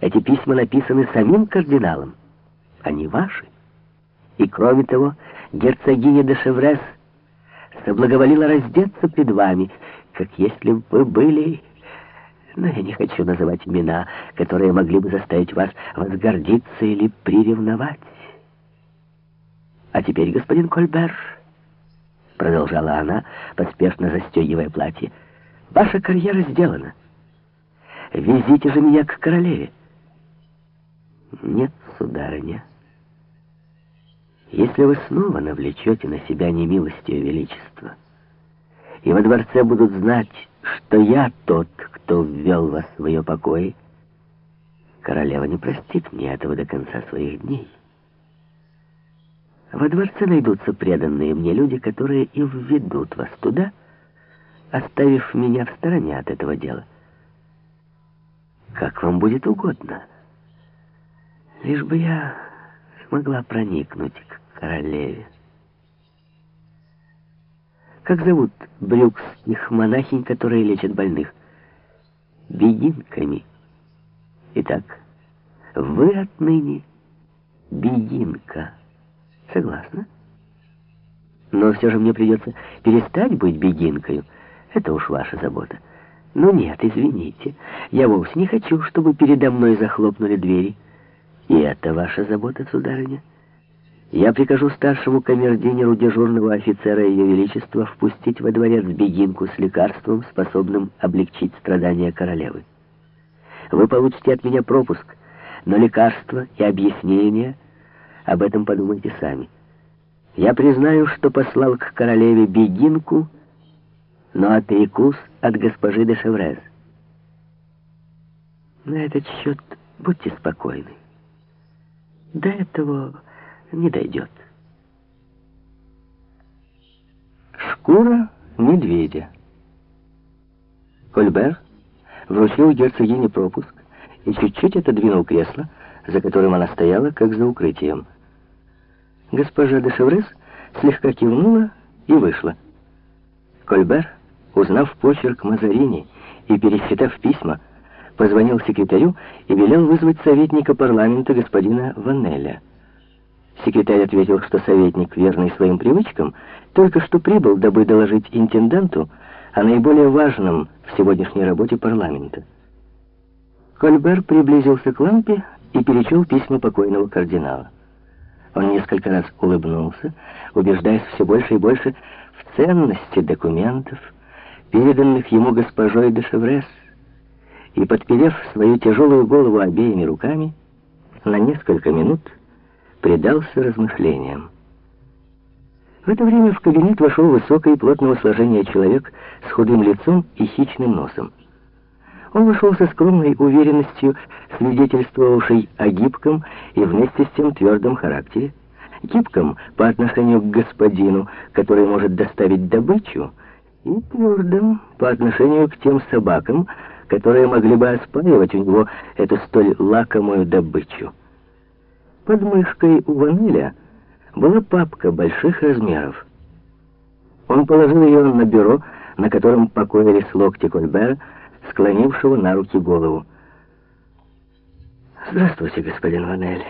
Эти письма написаны самим кардиналом. Они ваши. И кроме того, герцогиня де Шеврес соблаговолила раздеться пред вами, как если бы вы были... Но я не хочу называть имена, которые могли бы заставить вас возгордиться или приревновать. А теперь, господин Кольбер, продолжала она, поспешно застегивая платье, ваша карьера сделана. Везите же меня к королеве. Нет, сударыня. Если вы снова навлечете на себя немилость ее величества, и во дворце будут знать, что я тот, кто ввел вас в ее покой, королева не простит мне этого до конца своих дней. Во дворце найдутся преданные мне люди, которые и введут вас туда, оставив меня в стороне от этого дела. Как вам будет угодно. Лишь бы я смогла проникнуть к королеве. Как зовут брюкских монахинь, которые лечат больных? Бегинками. Итак, вы отныне бегинка. Согласна? Но все же мне придется перестать быть бегинкой. Это уж ваша забота. Ну нет, извините. Я вовсе не хочу, чтобы передо мной захлопнули двери. И это ваша забота, сударыня. Я прикажу старшему камердинеру дежурного офицера Ее Величества впустить во дворец бегинку с лекарством, способным облегчить страдания королевы. Вы получите от меня пропуск, но лекарство и объяснение об этом подумайте сами. Я признаю, что послал к королеве бегинку, но отрекусь от госпожи де Шеврез. На этот счет будьте спокойны. До этого не дойдет. Шкура медведя. Кольбер вручил герцогине пропуск и чуть-чуть отодвинул кресло, за которым она стояла, как за укрытием. Госпожа де Шеврес слегка кивнула и вышла. Кольбер, узнав почерк Мазарини и пересчитав письма, позвонил секретарю и велел вызвать советника парламента господина Ваннеля. Секретарь ответил, что советник, верный своим привычкам, только что прибыл, дабы доложить интенданту о наиболее важном в сегодняшней работе парламента. Кольбер приблизился к лампе и перечел письма покойного кардинала. Он несколько раз улыбнулся, убеждаясь все больше и больше в ценности документов, переданных ему госпожой де Шеврес, и, подперев свою тяжелую голову обеими руками, на несколько минут предался размышлениям. В это время в кабинет вошел высокий и плотного сложения человек с худым лицом и хищным носом. Он вошел со скромной уверенностью, свидетельствовавшей о гибком и вместе с тем твердом характере, гибком по отношению к господину, который может доставить добычу, и твердым по отношению к тем собакам, которые могли бы оспаривать у него эту столь лакомую добычу. Под мышкой у Ванеля была папка больших размеров. Он положил ее на бюро, на котором покоились локти Кольбера, склонившего на руки голову. «Здравствуйте, господин Ванель»,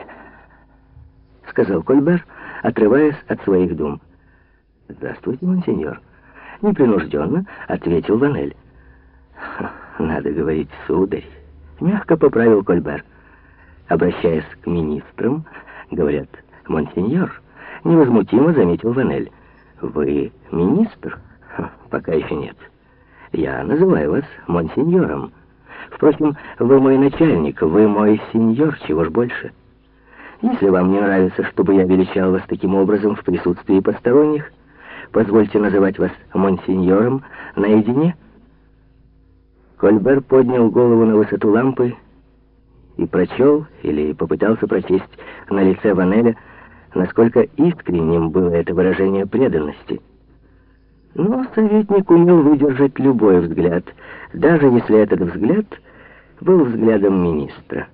— сказал Кольбер, отрываясь от своих дум. «Здравствуйте, монсеньор», — непринужденно ответил Ванель. «Надо говорить, сударь», — мягко поправил Кольбер. Обращаясь к министрам, говорят, «Монсеньор», — невозмутимо заметил Ванель. «Вы министр?» «Пока еще нет. Я называю вас монсеньором. Впрочем, вы мой начальник, вы мой сеньор, чего ж больше. Если вам не нравится, чтобы я величал вас таким образом в присутствии посторонних, позвольте называть вас монсеньором наедине». Кольбер поднял голову на высоту лампы и прочел, или попытался прочесть на лице Ванеля, насколько искренним было это выражение преданности. Но советник умел выдержать любой взгляд, даже если этот взгляд был взглядом министра.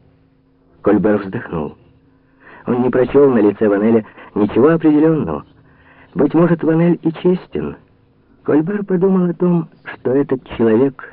Кольбер вздохнул. Он не прочел на лице Ванеля ничего определенного. Быть может, Ванель и честен. Кольбер подумал о том, что этот человек